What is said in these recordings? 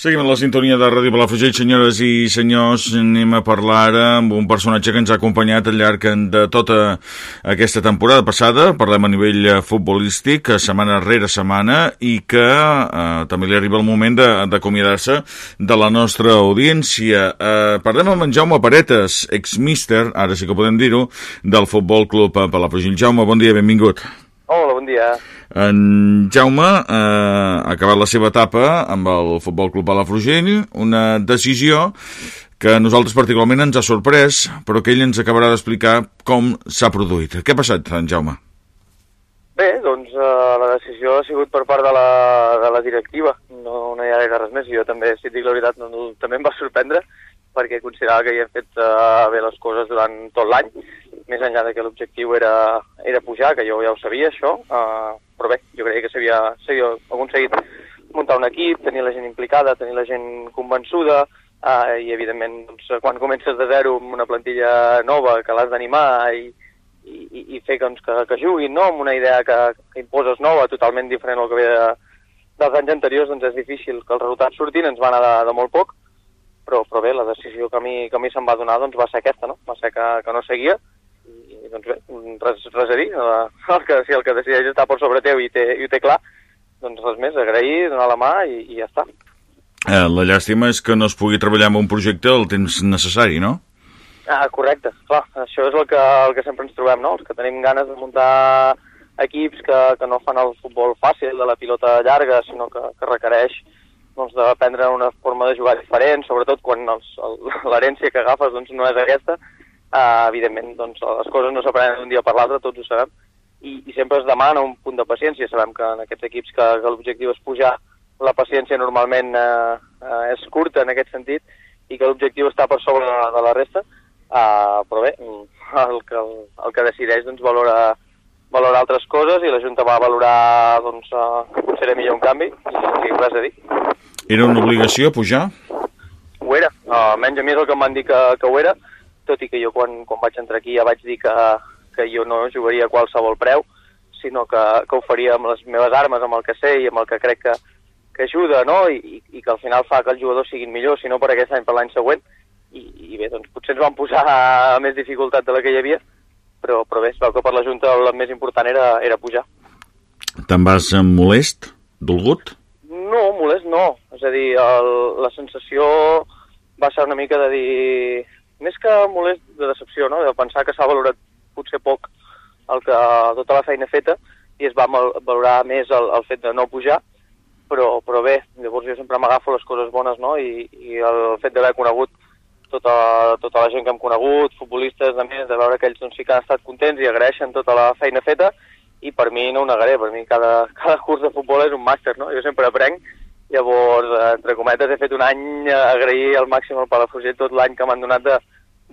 Seguim la sintonia de Ràdio Palafrugell, senyores i senyors. Anem a parlar amb un personatge que ens ha acompanyat al llarg de tota aquesta temporada passada. Parlem a nivell futbolístic, setmana rere setmana, i que eh, també li arriba el moment d'acomiadar-se de, de la nostra audiència. Eh, parlem amb en Jaume Paretes, ex-míster, ara sí que podem dir-ho, del Futbol Club Palafrugell. Jaume, bon dia, benvingut. Hola, bon dia. En Jaume eh, ha acabat la seva etapa amb el Futbol Club Palafrugell, una decisió que a nosaltres particularment ens ha sorprès, però que ell ens acabarà d'explicar com s'ha produït. Què ha passat, en Jaume? Bé, doncs eh, la decisió ha sigut per part de la, de la directiva, no, no hi ha res més, jo també, si et dic la veritat, no, no, també em va sorprendre, perquè considerava que havia fet eh, bé les coses durant tot l'any, més enllà de que l'objectiu era, era pujar, que jo ja ho sabia, això, eh, però bé, jo creia que s'havia aconseguit muntar un equip, tenir la gent implicada, tenir la gent convençuda, eh, i evidentment doncs, quan comences de zero amb una plantilla nova que l'has d'animar i, i, i fer doncs, que, que juguin no? amb una idea que, que imposes nova, totalment diferent al que ve de, dels anys anteriors, doncs és difícil que els resultats surtin, ens van anar de, de molt poc, però, però bé, la decisió que a mi, que a mi se'm va donar doncs, va ser aquesta, no? va ser que, que no seguia, doncs bé, res, res a dir, el que, si el que decideix estar per sobre teu i, té, i ho té clar, doncs res més, agrair, donar la mà i, i ja està. Eh, la llàstima és que no es pugui treballar en un projecte el temps necessari, no? Ah, correcte, clar, això és el que, el que sempre ens trobem, no? Els que tenim ganes de muntar equips que, que no fan el futbol fàcil, de la pilota llarga, sinó que, que requereix doncs, d'aprendre una forma de jugar diferent, sobretot quan l'herència que agafes doncs, no és aquesta, eh, evidentment doncs, les coses no s'aprenen d'un dia per l'altre, tots ho sabem, i, i sempre es demana un punt de paciència. Sabem que en aquests equips que, que l'objectiu és pujar, la paciència normalment eh, eh, és curta en aquest sentit i que l'objectiu està per sobre de, de la resta, eh, però bé, el que, el, el que decideix doncs, valora, valora altres coses i la Junta va valorar doncs, eh, que potser era millor un canvi, i res a dir. Era una obligació pujar? Ho era, uh, almenys a mi és el que em van dir que, que ho era, tot i que jo quan, quan vaig entrar aquí ja vaig dir que, que jo no jugaria a qualsevol preu, sinó que, que ho faria amb les meves armes, amb el que sé i amb el que crec que, que ajuda, no? I, i que al final fa que els jugadors siguin millors, si no per aquest any, per l'any següent. I, I bé, doncs potser ens van posar més dificultat de la que hi havia, però, però bé, es veu que per la Junta el més important era, era pujar. Te'n vas molest, dolgut? No, molest no. És a dir, el, la sensació va ser una mica de dir més que molest de decepció, no? de pensar que s'ha valorat potser poc el que, tota la feina feta i es va valorar més el, el fet de no pujar, però, però bé, llavors jo sempre m'agafo les coses bones no? I, i el fet d'haver conegut tota, tota la gent que hem conegut, futbolistes, a més, de veure que ells doncs, sí que han estat contents i agraeixen tota la feina feta, i per mi no ho negaré, per mi cada, cada curs de futbol és un màster, no? Jo sempre aprenc, llavors, entre cometes, he fet un any agrair al màxim al Palafrugell tot l'any que m'han donat de,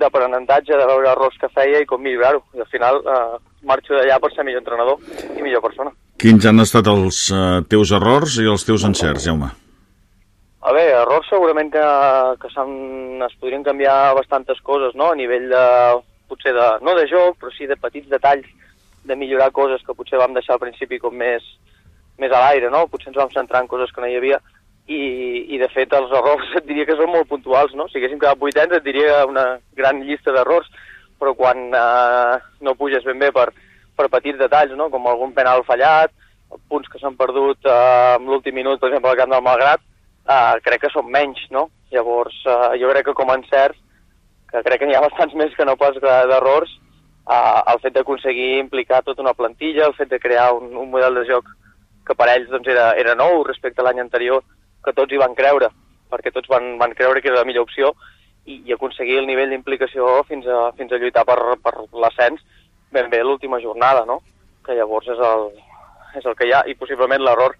d'aprenentatge, de veure errors que feia i com millorar-ho. I al final eh, marxo d'allà per ser millor entrenador i millor persona. Quins han estat els eh, teus errors i els teus encerts, Jaume? A veure, errors segurament que, que es podrien canviar bastantes coses, no? A nivell de, potser de, no de joc, però sí de petits detalls, de millorar coses que potser vam deixar al principi com més, més a l'aire, no? Potser ens vam centrar en coses que no hi havia i, i de fet els errors et diria que són molt puntuals, no? Si haguéssim quedat vuitens et diria una gran llista d'errors, però quan eh, no puges ben bé per, per petits detalls, no? com algun penal fallat, punts que s'han perdut eh, en l'últim minut, per exemple, al camp del Malgrat, eh, crec que són menys, no? Llavors, eh, jo crec que com a encerts, que crec que n'hi ha bastants més que no pas d'errors, eh, el fet d'aconseguir implicar tota una plantilla, el fet de crear un, un model de joc que per ells doncs, era, era nou respecte a l'any anterior, que tots hi van creure, perquè tots van, van creure que era la millor opció i, i aconseguir el nivell d'implicació fins, a, fins a lluitar per, per l'ascens ben bé l'última jornada, no? que llavors és el, és el que hi ha, i possiblement l'error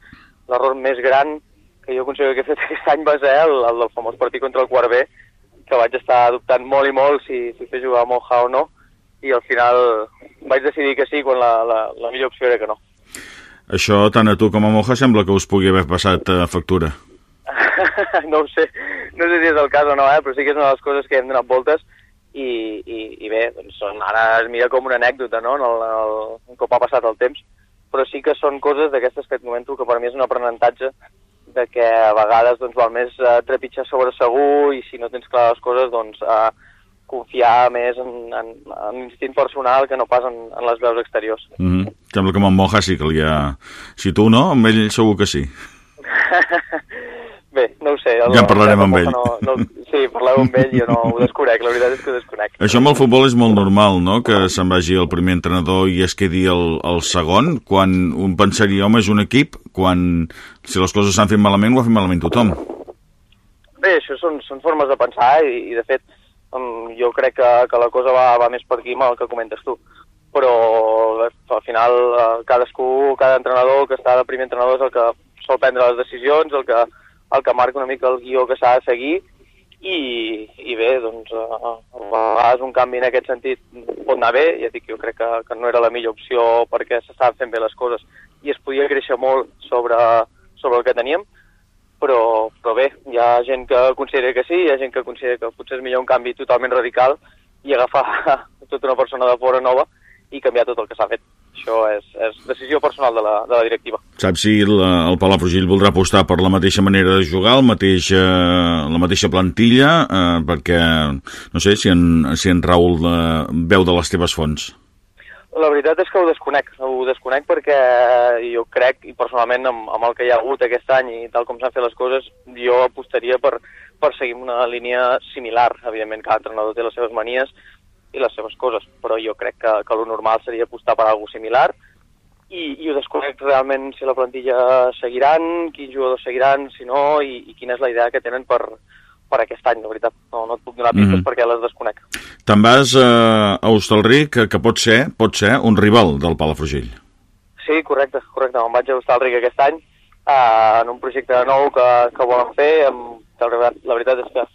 l'error més gran que jo considero que he fet aquest any va ser el, el del famós partit contra el quart B, que vaig estar dubtant molt i molt si, si fer jugar a Moja o no, i al final vaig decidir que sí quan la, la, la millor opció era que no. Això, tant a tu com a Moja, sembla que us pugui haver passat a factura. no ho sé, no sé si és el cas o no, eh? però sí que és una de les coses que hem donat voltes i, i, i bé, doncs són, ara es mira com una anècdota, no?, en el, en el, un cop ha passat el temps, però sí que són coses d'aquestes que et comento que per mi és un aprenentatge de que a vegades doncs, val més uh, trepitjar sobre segur i si no tens clar les coses, doncs uh, confiar més en, en, en l'instint personal que no pas en, en les veus exteriors. Mm -hmm. Sembla que amb en Moja sí que li ha... Si tu no, amb ell segur que sí. Bé, no ho sé. El, ja en parlarem amb ell. No, no, sí, parleu amb ell, jo no ho desconec, la veritat és que ho desconec. Això amb el futbol és molt normal, no?, que se'n vagi el primer entrenador i es quedi el, el segon, quan un pensaria, home, és un equip, quan si les coses s'han fet malament, ho ha fet malament tothom. Bé, això són, són formes de pensar i, i de fet, um, jo crec que, que la cosa va, va més per aquí amb el que comentes tu. Però al final eh, cadascú, cada entrenador que està de primer entrenador és el que sol prendre les decisions, el que el que marca una mica el guió que s'ha de seguir. I, i bé, doncs uh, a vegades un canvi en aquest sentit pot anar bé, ja dic, jo crec que, que no era la millor opció perquè s'estaven fent bé les coses i es podia créixer molt sobre, sobre el que teníem, però, però bé, hi ha gent que considera que sí, hi ha gent que considera que potser és millor un canvi totalment radical i agafar tota una persona de fora nova i canviar tot el que s'ha fet. Això és, és decisió personal de la, de la directiva. Saps si el, el Palafrugell voldrà apostar per la mateixa manera de jugar, el mateix, eh, la mateixa plantilla, eh, perquè, no sé, si en, si en Raül eh, veu de les teves fonts? La veritat és que ho desconec, ho desconec perquè jo crec, i personalment amb, amb el que hi ha hagut aquest any i tal com s'han fet les coses, jo apostaria per, per seguir una línia similar. Evidentment, cada entrenador té les seves manies, i les seves coses, però jo crec que, que lo normal seria apostar per alguna similar i, i ho desconec realment si la plantilla seguiran, quins jugadors seguiran, si no, i, i quina és la idea que tenen per, per aquest any, de veritat. No, no et puc donar pistes mm -hmm. perquè les desconec. Te'n vas uh, a Hostalric, que, que pot ser pot ser un rival del Palafrugell. Sí, correcte, correcte. Me'n vaig a Hostalric aquest any uh, en un projecte nou que, que volen fer, amb, la, la veritat és que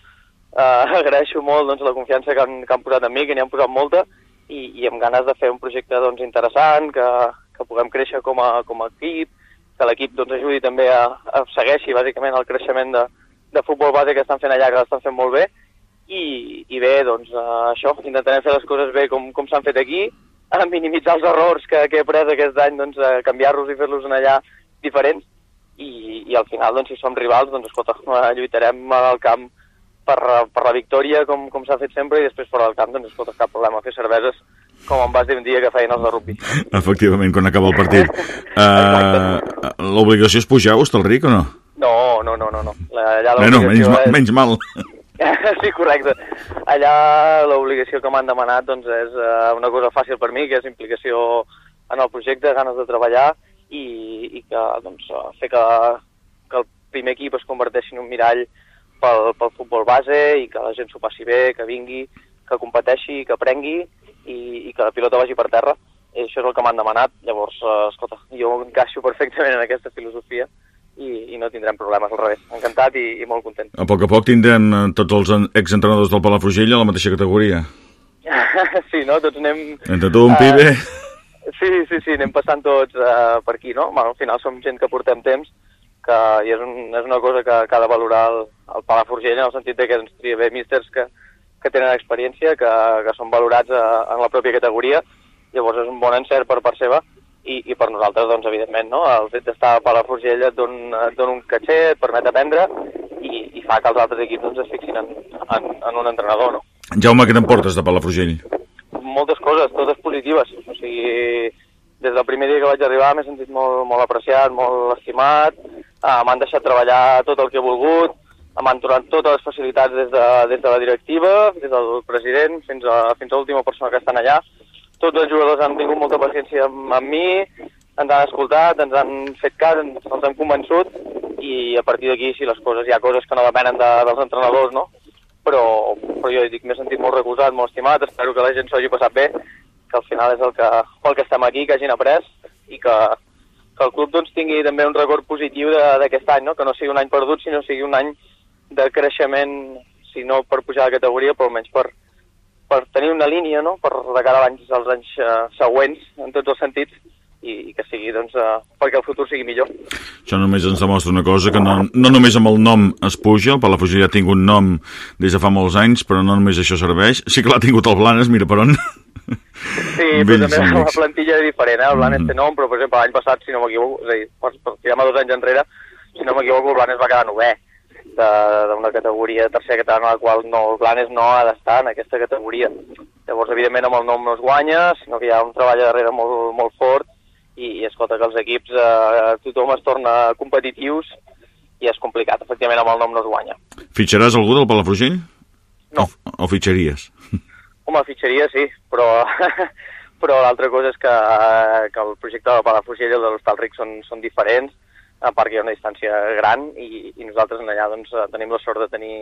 Uh, agraeixo molt doncs, la confiança que han, que han posat en mi, que n'hi han posat molta, i, i amb ganes de fer un projecte doncs, interessant, que, que puguem créixer com a, com a equip, que l'equip doncs, ajudi també a, a segueixi bàsicament el creixement de, de futbol base que estan fent allà, que l'estan fent molt bé, i, i bé, doncs uh, això, intentarem fer les coses bé com, com s'han fet aquí, a minimitzar els errors que, que he après aquest any, doncs, a canviar-los i fer-los en allà diferents, i, i al final, doncs, si som rivals, doncs, escolta, lluitarem al camp per, per la victòria, com, com s'ha fet sempre, i després fora del camp, doncs, escolta, cap problema, fer cerveses com em vas dir un dia que feien els de rugby. Efectivament, quan acaba el partit. uh, L'obligació és pujar a Hostalric o no? No, no, no, no. no. Allà bueno, menys, és... menys mal. sí, correcte. Allà l'obligació que m'han demanat doncs, és uh, una cosa fàcil per mi, que és implicació en el projecte, ganes de treballar i, i que doncs, fer que, que el primer equip es converteixi en un mirall pel, pel futbol base i que la gent s'ho passi bé, que vingui, que competeixi, que aprengui i, i que la pilota vagi per terra. I això és el que m'han demanat. Llavors, eh, escolta, jo encaixo perfectament en aquesta filosofia i, i no tindrem problemes, al revés. Encantat i, i molt content. A poc a poc tindrem eh, tots els exentrenadors del Palafrugell a la mateixa categoria. sí, no? Tots anem... Entre tu, un uh, pibe... Sí, sí, sí, anem passant tots uh, per aquí, no? Bueno, al final som gent que portem temps que i és, un, és una cosa que, que ha de valorar el, el Palafrugell en el sentit de que ens tria bé místers que, que tenen experiència, que, que són valorats a, en la pròpia categoria, llavors és un bon encert per part seva i, i per nosaltres, doncs, evidentment, no? el fet d'estar a Palafrugell et dona, et dona un caché, et permet aprendre i, i fa que els altres equips doncs, es fixin en, en, en un entrenador. No? Jaume, què t'emportes de Palafrugell? Moltes coses, totes positives. O sigui, des del primer dia que vaig arribar m'he sentit molt, molt apreciat, molt estimat, Uh, m'han deixat treballar tot el que he volgut, m'han donat totes les facilitats des de, des de la directiva, des del president, fins a, fins a l'última persona que estan allà. Tots els jugadors han tingut molta paciència amb, amb mi, ens han escoltat, ens han fet cas, ens, els hem convençut, i a partir d'aquí, si les coses, hi ha coses que no depenen de, dels entrenadors, no? Però, però jo dic, m'he sentit molt recolzat, molt estimat, espero que la gent s'ho hagi passat bé, que al final és el que, pel que estem aquí, que hagin après, i que, que el club doncs, tingui també un record positiu d'aquest any, no? que no sigui un any perdut, sinó sigui un any de creixement, si no per pujar de categoria, però almenys per, per tenir una línia no? per de cara als anys, als anys uh, següents, en tots els sentits, i, i que sigui, doncs, uh, perquè el futur sigui millor. Això només ens demostra una cosa, que no, no només amb el nom es puja, el Palafrugell ha tingut nom des de fa molts anys, però no només això serveix. Sí que l'ha tingut el Blanes, mira per on. Sí, però també amics. la plantilla és diferent, eh? el Blanes mm -hmm. té nom, però per exemple l'any passat, si no m'equivoco, és a dir, per, per tirar dos anys enrere, si no m'equivoco, el Blanes va quedar novè d'una categoria tercera catalana, la qual no, el Blanes no ha d'estar en aquesta categoria. Llavors, evidentment, amb el nom no es guanya, sinó que hi ha un treball darrere molt, molt fort i, i escolta que els equips, eh, tothom es torna competitius i és complicat, efectivament, amb el nom no es guanya. Fitxaràs algú del Palafrugell? No. O, o fitxaries? Home, fitxaria sí, però, però l'altra cosa és que, que el projecte del Palafrugell i el de l'Hostalric són, són diferents, part que hi ha una distància gran i, i nosaltres allà doncs, tenim la sort de tenir,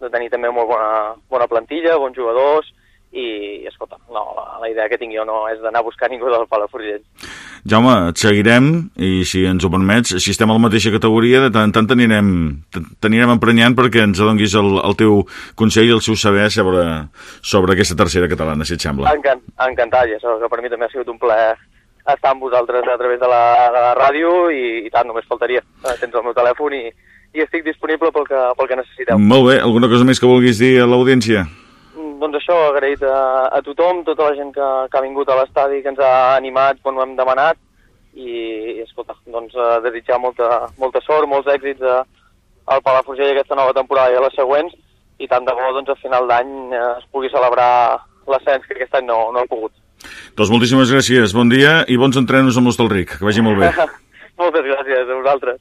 de tenir també molt bona, bona plantilla, bons jugadors, i, escolta, no, la, la idea que tinc jo no és d'anar a buscar ningú del Palafrugell. Jaume, et seguirem i si ens ho permets, si estem a la mateixa categoria, de tant en tant t'anirem t'anirem emprenyant perquè ens adonguis el, el teu consell i el seu saber sobre, sobre aquesta tercera catalana, si et sembla. Encant, encantat, ja sabeu que per mi també ha sigut un plaer estar amb vosaltres a través de la, de la ràdio i, i tant, només faltaria. Eh, tens el meu telèfon i, i estic disponible pel que, pel que necessiteu. Molt bé, alguna cosa més que vulguis dir a l'audiència? doncs això, agraït a, a tothom, tota la gent que, que ha vingut a l'estadi, que ens ha animat quan ho hem demanat, i, i escolta, doncs uh, desitjar molta, molta sort, molts èxits a, al Palafrugell aquesta nova temporada i a les següents, i tant de bo doncs, a final d'any uh, es pugui celebrar l'ascens, que aquest any no, no ha pogut. Doncs moltíssimes gràcies, bon dia i bons entrenos amb l'Hostalric, que vagi molt bé. Moltes gràcies a vosaltres.